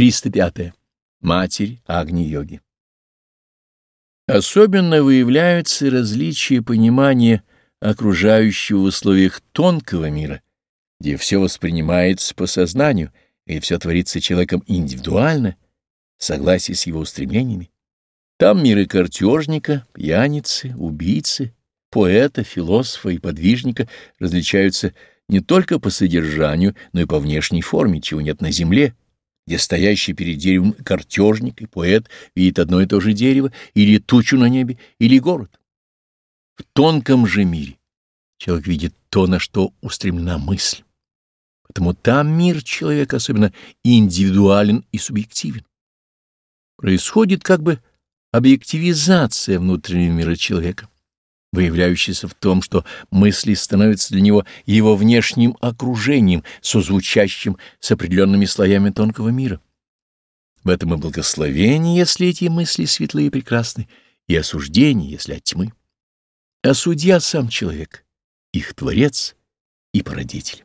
305. Матерь Агни-йоги. Особенно выявляются различия понимания окружающего в условиях тонкого мира, где все воспринимается по сознанию, и все творится человеком индивидуально, в согласии с его устремлениями. Там миры картежника, пьяницы, убийцы, поэта, философа и подвижника различаются не только по содержанию, но и по внешней форме, чего нет на земле, где стоящий перед деревом картежник и поэт видит одно и то же дерево, или тучу на небе, или город. В тонком же мире человек видит то, на что устремлена мысль. Потому там мир человека особенно индивидуален и субъективен. Происходит как бы объективизация внутреннего мира человека выявляющийся в том, что мысли становятся для него его внешним окружением, созвучащим с определенными слоями тонкого мира. В этом и благословение, если эти мысли светлые и прекрасны, и осуждение, если от тьмы. А судья сам человек, их творец и породитель.